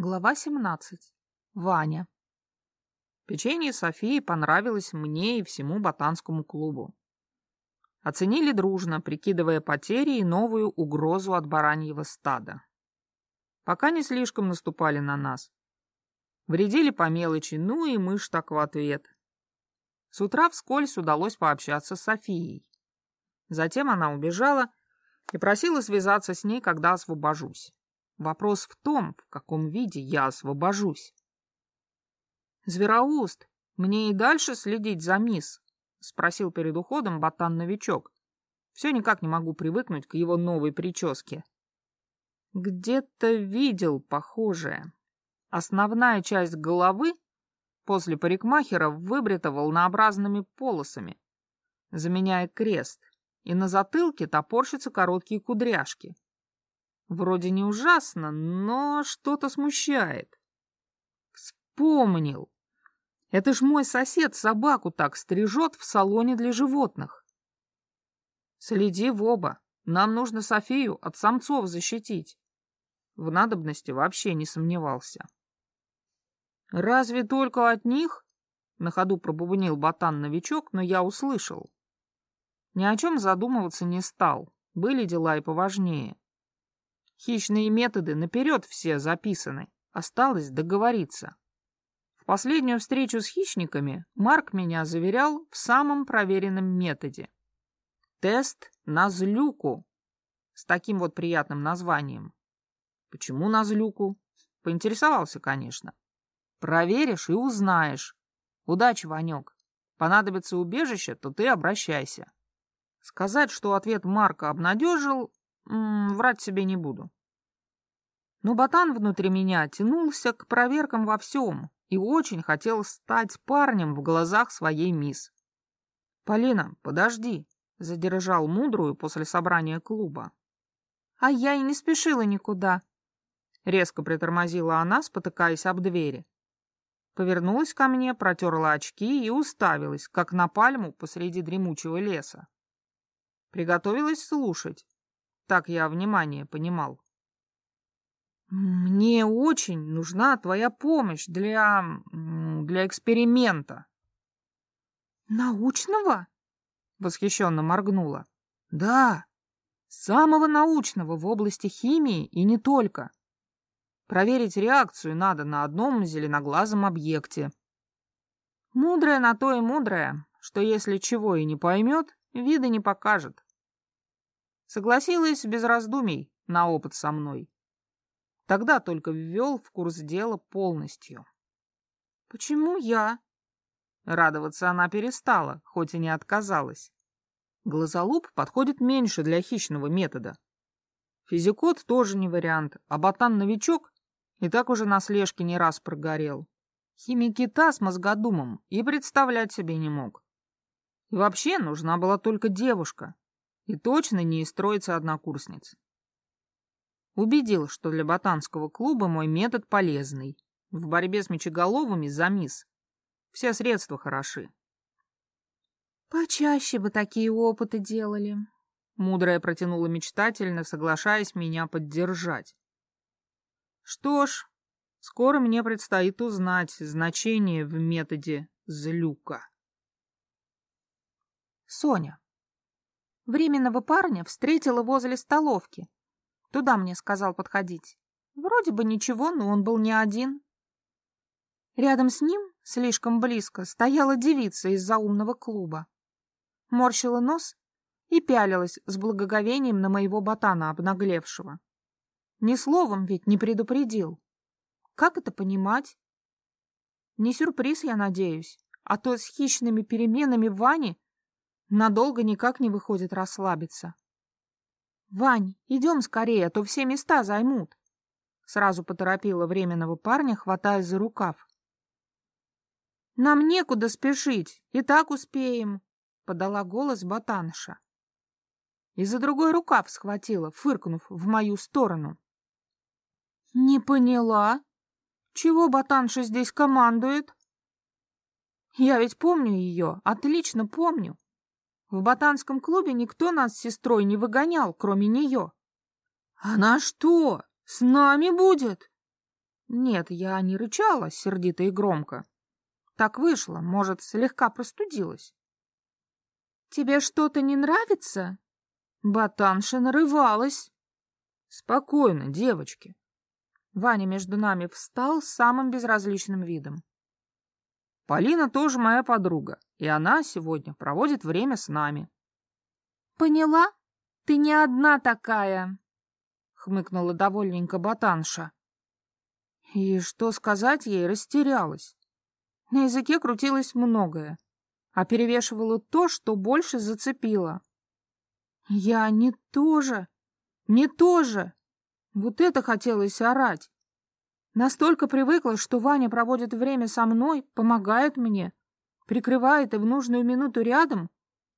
Глава 17. Ваня. Печенье Софии понравилось мне и всему ботанскому клубу. Оценили дружно, прикидывая потери и новую угрозу от бараньего стада. Пока не слишком наступали на нас. Вредили по мелочи, ну и мышь так в ответ. С утра вскользь удалось пообщаться с Софией. Затем она убежала и просила связаться с ней, когда освобожусь. Вопрос в том, в каком виде я освобожусь. «Звероуст, мне и дальше следить за мисс?» — спросил перед уходом ботан-новичок. Все никак не могу привыкнуть к его новой прическе. Где-то видел похожее. Основная часть головы после парикмахера выбрита волнообразными полосами, заменяя крест, и на затылке топорщатся короткие кудряшки. Вроде не ужасно, но что-то смущает. Вспомнил. Это ж мой сосед собаку так стрижет в салоне для животных. Следи в оба. Нам нужно Софию от самцов защитить. В надобности вообще не сомневался. Разве только от них? На ходу пробубнил ботан-новичок, но я услышал. Ни о чем задумываться не стал. Были дела и поважнее. Хищные методы наперед все записаны. Осталось договориться. В последнюю встречу с хищниками Марк меня заверял в самом проверенном методе. Тест на злюку. С таким вот приятным названием. Почему на злюку? Поинтересовался, конечно. Проверишь и узнаешь. Удачи, Ванек. Понадобится убежище, то ты обращайся. Сказать, что ответ Марка обнадежил, врать себе не буду. Но ботан внутри меня тянулся к проверкам во всем и очень хотел стать парнем в глазах своей мисс. «Полина, подожди», — задержал мудрую после собрания клуба. «А я и не спешила никуда», — резко притормозила она, спотыкаясь об двери. Повернулась ко мне, протерла очки и уставилась, как на пальму посреди дремучего леса. Приготовилась слушать. Так я внимание понимал. «Мне очень нужна твоя помощь для... для эксперимента». «Научного?» — восхищенно моргнула. «Да, самого научного в области химии и не только. Проверить реакцию надо на одном зеленоглазом объекте. Мудрая на то и мудрая, что если чего и не поймет, вида не покажет. Согласилась без раздумий на опыт со мной. Тогда только ввел в курс дела полностью. «Почему я?» Радоваться она перестала, хоть и не отказалась. Глазолуп подходит меньше для хищного метода. Физикот тоже не вариант, а ботан-новичок и так уже на слежке не раз прогорел. Химик-кита с мозгодумом и представлять себе не мог. И вообще нужна была только девушка. И точно не из троицы однокурсниц. Убедил, что для ботанского клуба мой метод полезный. В борьбе с мечеголовыми за мисс. Все средства хороши. «Почаще бы такие опыты делали», — мудрая протянула мечтательно, соглашаясь меня поддержать. «Что ж, скоро мне предстоит узнать значение в методе злюка». Соня. Временного парня встретила возле столовки. Туда мне сказал подходить. Вроде бы ничего, но он был не один. Рядом с ним, слишком близко, стояла девица из заумного клуба. Морщила нос и пялилась с благоговением на моего ботана обнаглевшего. Ни словом ведь не предупредил. Как это понимать? Не сюрприз, я надеюсь, а то с хищными переменами Вани Надолго никак не выходит расслабиться. «Вань, идем скорее, а то все места займут!» Сразу поторопила временного парня, хватаясь за рукав. «Нам некуда спешить, и так успеем», — подала голос ботанша. И за другой рукав схватила, фыркнув в мою сторону. «Не поняла. Чего ботанша здесь командует?» «Я ведь помню ее, отлично помню. В ботанском клубе никто нас с сестрой не выгонял, кроме нее. Она что, с нами будет? Нет, я не рычала сердито и громко. Так вышло, может, слегка простудилась. Тебе что-то не нравится? Ботанша нарывалась. Спокойно, девочки. Ваня между нами встал самым безразличным видом. Полина тоже моя подруга, и она сегодня проводит время с нами. Поняла? Ты не одна такая, хмыкнула довольненько ботанша. И что сказать ей, растерялась. На языке крутилось многое, а перевешивало то, что больше зацепило. Я не тоже, не тоже. Вот это хотелось орать. Настолько привыкла, что Ваня проводит время со мной, помогает мне, прикрывает и в нужную минуту рядом,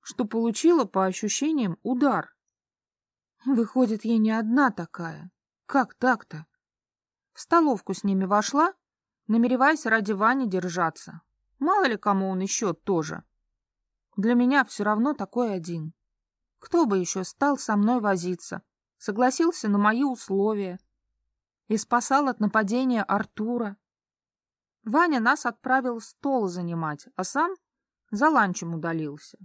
что получила, по ощущениям, удар. Выходит, я не одна такая. Как так-то? В столовку с ними вошла, намереваясь ради Вани держаться. Мало ли кому он еще тоже. Для меня все равно такой один. Кто бы еще стал со мной возиться? Согласился на мои условия. И спасал от нападения Артура. Ваня нас отправил стол занимать, а сам за ланчем удалился.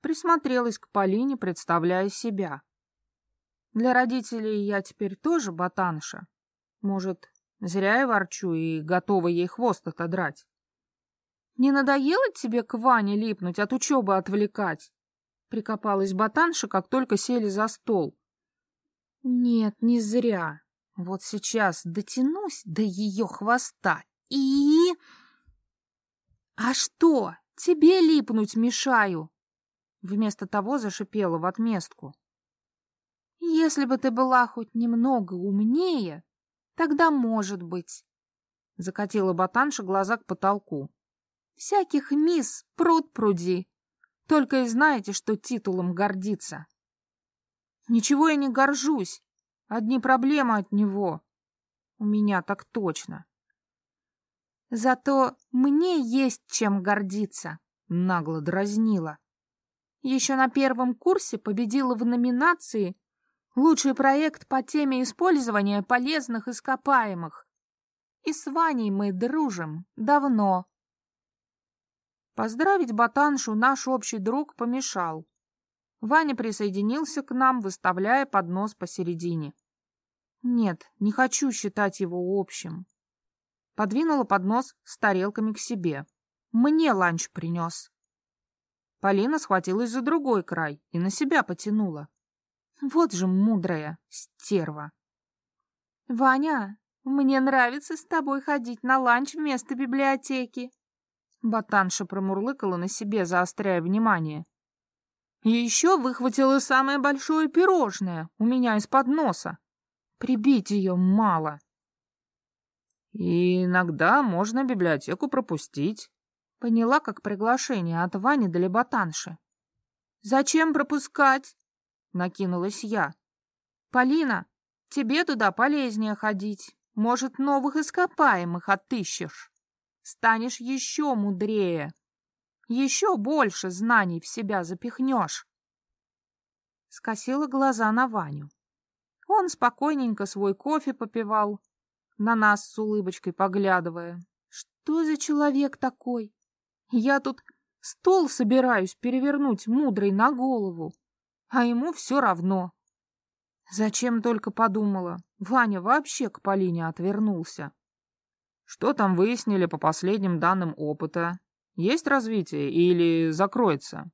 Присмотрелась к Полине, представляя себя. Для родителей я теперь тоже ботанша. Может, зря я ворчу и готова ей хвост отодрать. Не надоело тебе к Ване липнуть, от учебы отвлекать? Прикопалась ботанша, как только сели за стол. Нет, не зря. Вот сейчас дотянусь до ее хвоста и... А что, тебе липнуть мешаю? Вместо того зашипела в отместку. Если бы ты была хоть немного умнее, Тогда может быть. Закатила ботанша глаза к потолку. Всяких мисс пруд пруди. Только и знаете, что титулом гордиться. Ничего я не горжусь. Одни проблемы от него. У меня так точно. Зато мне есть чем гордиться, нагло дразнила. Еще на первом курсе победила в номинации Лучший проект по теме использования полезных ископаемых. И с Ваней мы дружим давно. Поздравить ботаншу наш общий друг помешал. Ваня присоединился к нам, выставляя поднос посередине. Нет, не хочу считать его общим. Подвинула поднос с тарелками к себе. Мне ланч принес. Полина схватилась за другой край и на себя потянула. Вот же мудрая стерва. «Ваня, мне нравится с тобой ходить на ланч вместо библиотеки». Ботанша промурлыкала на себе, заостряя внимание. И еще выхватила самое большое пирожное у меня из-под носа. Прибить ее мало. И иногда можно библиотеку пропустить. Поняла, как приглашение от Вани для ботанши. Зачем пропускать? накинулась я. Полина, тебе туда полезнее ходить. Может, новых ископаемых отыщешь. Станешь еще мудрее. Еще больше знаний в себя запихнешь. Скосила глаза на Ваню. Он спокойненько свой кофе попивал, на нас с улыбочкой поглядывая. Что за человек такой? Я тут стол собираюсь перевернуть мудрый на голову а ему все равно. Зачем только подумала, Ваня вообще к Полине отвернулся. Что там выяснили по последним данным опыта? Есть развитие или закроется?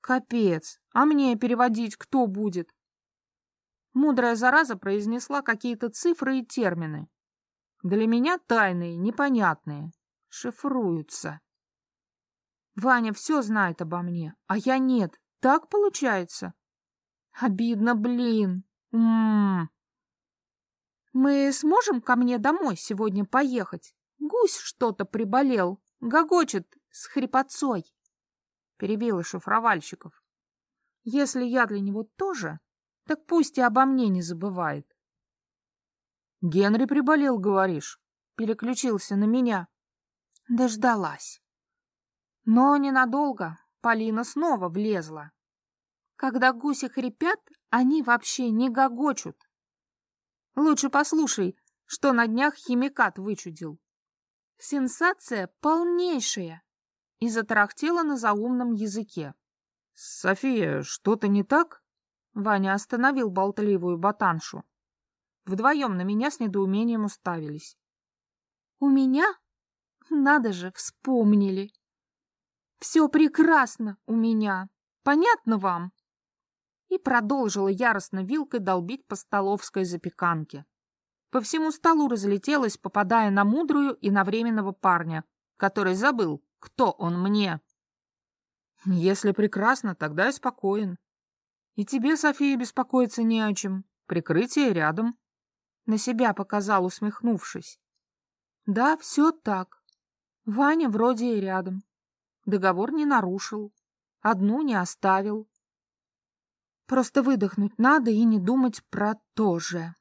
Капец, а мне переводить кто будет? Мудрая зараза произнесла какие-то цифры и термины. Для меня тайные, непонятные, шифруются. Ваня все знает обо мне, а я нет. Так получается? Обидно, блин. М -м -м. Мы сможем ко мне домой сегодня поехать? Гусь что-то приболел, гогочет с хрипотцой. Перебила шифровальщиков. Если я для него тоже, так пусть и обо мне не забывает. Генри приболел, говоришь? Переключился на меня. Дождалась. Но ненадолго, Полина снова влезла. Когда гуси хрипят, они вообще не гогочут. Лучше послушай, что на днях химикат вычудил. Сенсация полнейшая. И затарахтела на заумном языке. «София, что-то не так?» Ваня остановил болтливую ботаншу. Вдвоем на меня с недоумением уставились. «У меня? Надо же, вспомнили. Все прекрасно у меня. Понятно вам?» И продолжила яростно вилкой долбить по столовской запеканке. По всему столу разлетелась, попадая на мудрую и на временного парня, который забыл, кто он мне. Если прекрасно, тогда я спокоен. И тебе, София, беспокоиться не о чем. Прикрытие рядом. На себя показал, усмехнувшись. Да, все так. Ваня вроде и рядом. Договор не нарушил. Одну не оставил. Просто выдохнуть надо и не думать про то же.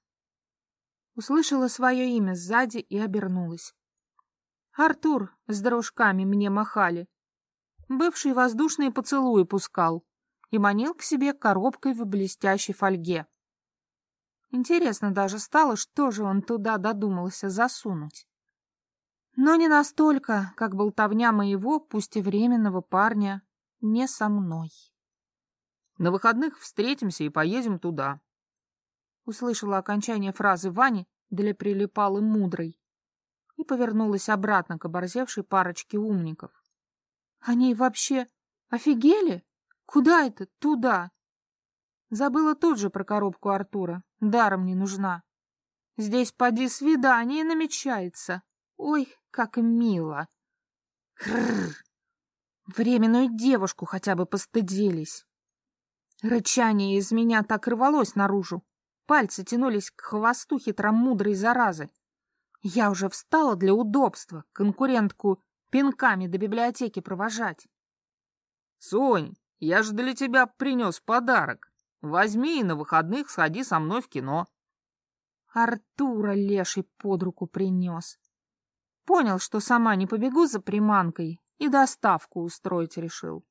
Услышала свое имя сзади и обернулась. Артур с дружками мне махали. Бывший воздушные поцелуи пускал и манил к себе коробкой в блестящей фольге. Интересно даже стало, что же он туда додумался засунуть. Но не настолько, как болтовня моего, пусть и временного парня, не со мной. На выходных встретимся и поедем туда. Услышала окончание фразы Вани для прилипалы мудрой и повернулась обратно к оборзевшей парочке умников. Они вообще офигели? Куда это? Туда. Забыла тут же про коробку Артура. Даром не нужна. Здесь поди свидание намечается. Ой, как мило. Хрррр. Временную девушку хотя бы постыдились. Рычание из меня так рвалось наружу. Пальцы тянулись к хвосту хитромудрой заразы. Я уже встала для удобства, конкурентку пинками до библиотеки провожать. — Сонь, я же для тебя принес подарок. Возьми и на выходных сходи со мной в кино. Артура леший под руку принес. Понял, что сама не побегу за приманкой и доставку устроить решил.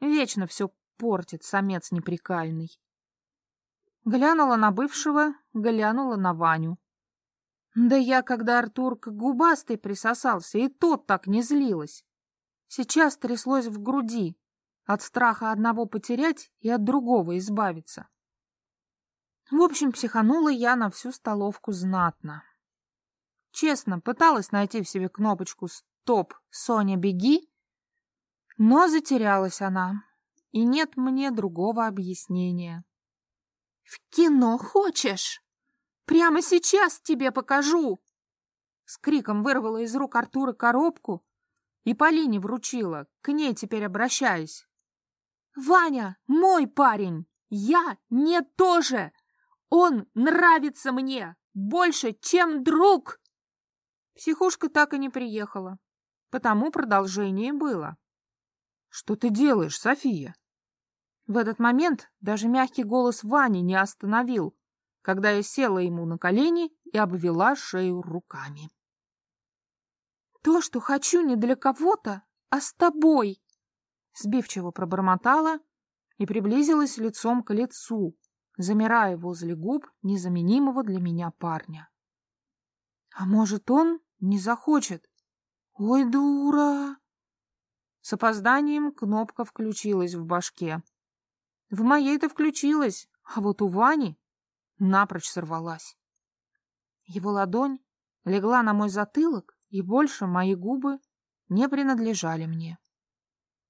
Вечно все портит самец неприкаянный. Глянула на бывшего, глянула на Ваню. Да я, когда Артур к губастой присосался, и тот так не злилась. Сейчас тряслось в груди, от страха одного потерять и от другого избавиться. В общем, психанула я на всю столовку знатно. Честно, пыталась найти в себе кнопочку «Стоп, Соня, беги!», но затерялась она, и нет мне другого объяснения. «В кино хочешь?» Прямо сейчас тебе покажу!» С криком вырвала из рук Артура коробку и Полине вручила, к ней теперь обращаясь. «Ваня, мой парень! Я не тоже! Он нравится мне больше, чем друг!» Психушка так и не приехала, потому продолжение было. «Что ты делаешь, София?» В этот момент даже мягкий голос Вани не остановил, когда я села ему на колени и обвела шею руками. «То, что хочу не для кого-то, а с тобой!» Сбивчиво пробормотала и приблизилась лицом к лицу, замирая возле губ незаменимого для меня парня. «А может, он не захочет? Ой, дура!» С опозданием кнопка включилась в башке. В моей-то включилась, а вот у Вани напрочь сорвалась. Его ладонь легла на мой затылок, и больше мои губы не принадлежали мне.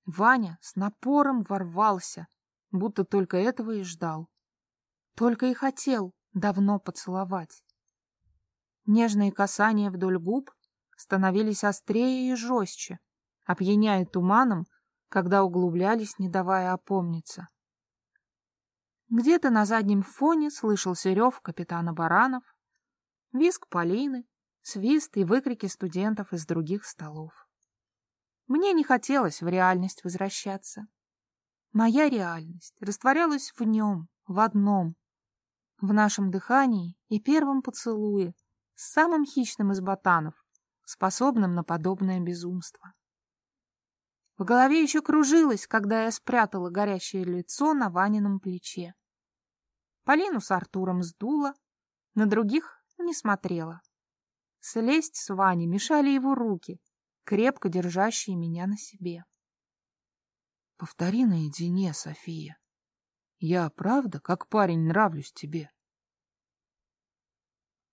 Ваня с напором ворвался, будто только этого и ждал. Только и хотел давно поцеловать. Нежные касания вдоль губ становились острее и жестче, опьяняя туманом, когда углублялись, не давая опомниться. Где-то на заднем фоне слышался рев капитана Баранов, визг Полины, свист и выкрики студентов из других столов. Мне не хотелось в реальность возвращаться. Моя реальность растворялась в нем, в одном, в нашем дыхании и первом поцелуе с самым хищным из ботанов, способным на подобное безумство. В голове еще кружилось, когда я спрятала горящее лицо на Ванином плече. Полину с Артуром сдуло, на других Не смотрела. Слезть с Вани мешали его руки, крепко держащие меня на себе. Повтори наедине, София. Я, правда, как парень, нравлюсь тебе?